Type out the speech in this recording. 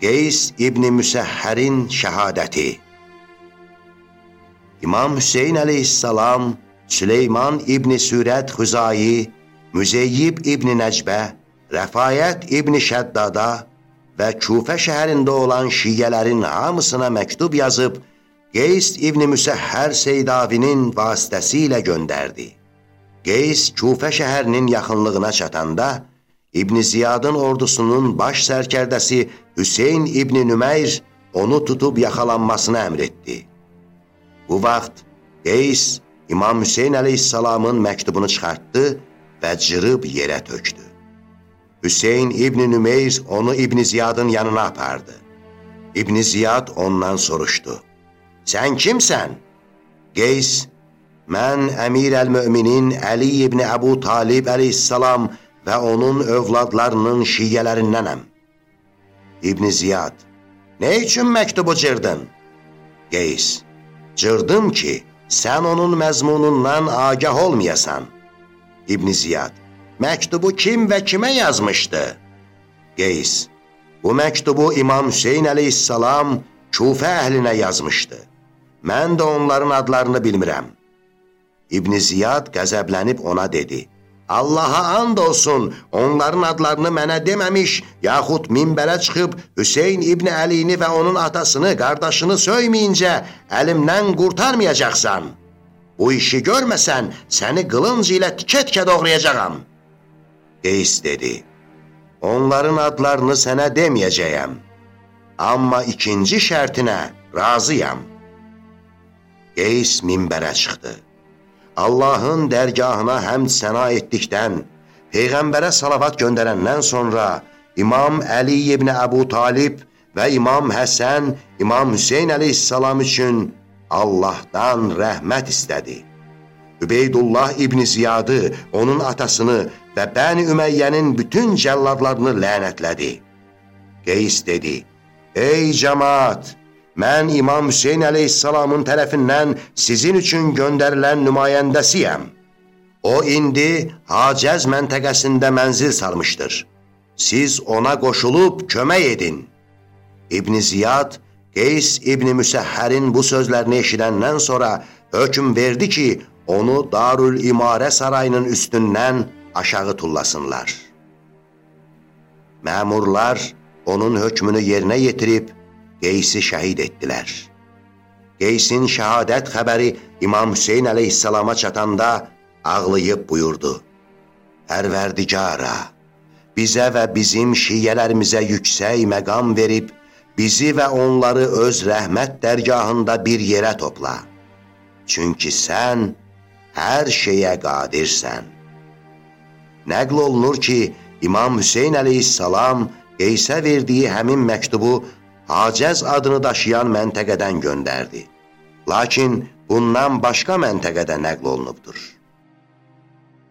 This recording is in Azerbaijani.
Qeys İbni Müsəhhərin şəhadəti İmam Hüseyin əleyhissalam, Süleyman İbni Sürət Xüzayi, Müzeyyib İbni Nəcbə, Rəfayət İbni Şəddada və Kufə şəhərində olan şiyələrin hamısına məktub yazıb, Qeys İbni Müsəhhər Seydavinin vasitəsilə göndərdi. Qeys Kufə şəhərinin yaxınlığına çatanda, İbn Ziyadın ordusunun baş sərkərdəsi Hüseyn İbni Nümeyr onu tutub yaxalanmasını əmr etdi. Bu vaxt Qeys İmam Hüseyn əleyhissalamın məktubunu çıxartdı və cırıb yerə tökdü. Hüseyn İbni Nümeyr onu İbni Ziyadın yanına apardı. İbni Ziyad ondan soruşdu. Sən kimsən? Qeys, mən Əmir əl-Müminin Əli İbni Əbu Talib əleyhissalam və onun övladlarının şiyələrindənəm. İbn Ziyad, nə üçün məktubu cırdın? Qeys, cırdım ki, sən onun məzmunundan agah olmayasan. İbn Ziyad, məktubu kim və kimə yazmışdı? Qeys, bu məktubu İmam Hüseyin əleyhissalam Kufə əhlinə yazmışdı. Mən də onların adlarını bilmirəm. İbn Ziyad qəzəblənib ona dedi, Allaha and olsun, onların adlarını mənə deməmiş, yaxud minbərə çıxıb Hüseyin İbni Əlini və onun atasını, qardaşını söyməyincə əlimdən qurtarmayacaqsan. Bu işi görməsən, səni qılınc ilə tikə-tikə doğrayacaqam. Qeys dedi, onların adlarını sənə deməyəcəyəm, amma ikinci şərtinə razıyam. Qeys minbərə çıxdı. Allahın dərgahına həmd səna etdikdən, Peyğəmbərə salavat göndərəndən sonra İmam Əli ibn Əbu Talib və İmam Həsən, İmam Hüseyin əleyhissalam üçün Allahdan rəhmət istədi. Übeydullah ibn Ziyadı, onun atasını və Bəni Üməyyənin bütün cəlladlarını lənətlədi. Qeys dedi, Ey cəmaat! Mən İmam Hüseyin əleyhissalamın tərəfindən sizin üçün göndərilən nümayəndəsiyəm. O, indi Hacəz məntəqəsində mənzil salmışdır. Siz ona qoşulub kömək edin. İbn Ziyad, Qeys İbn Müsəhhərin bu sözlərini eşidəndən sonra hökm verdi ki, onu Darül İmarə sarayının üstündən aşağı tullasınlar. Məmurlar onun hökmünü yerinə yetirib, Qeysi şəhid etdilər. Qeysin şəhadət xəbəri İmam Hüseyin əleyhissalama çatanda ağlayıb buyurdu. Pərverdigara, bizə və bizim şiyələrimizə yüksək məqam verib, bizi və onları öz rəhmət dərgahında bir yerə topla. Çünki sən hər şeyə qadirsən. Nəql olunur ki, İmam Hüseyin əleyhissalam Qeysə verdiyi həmin məktubu Hacəz adını daşıyan məntəqədən göndərdi. Lakin bundan başqa məntəqədə nəql olunubdur.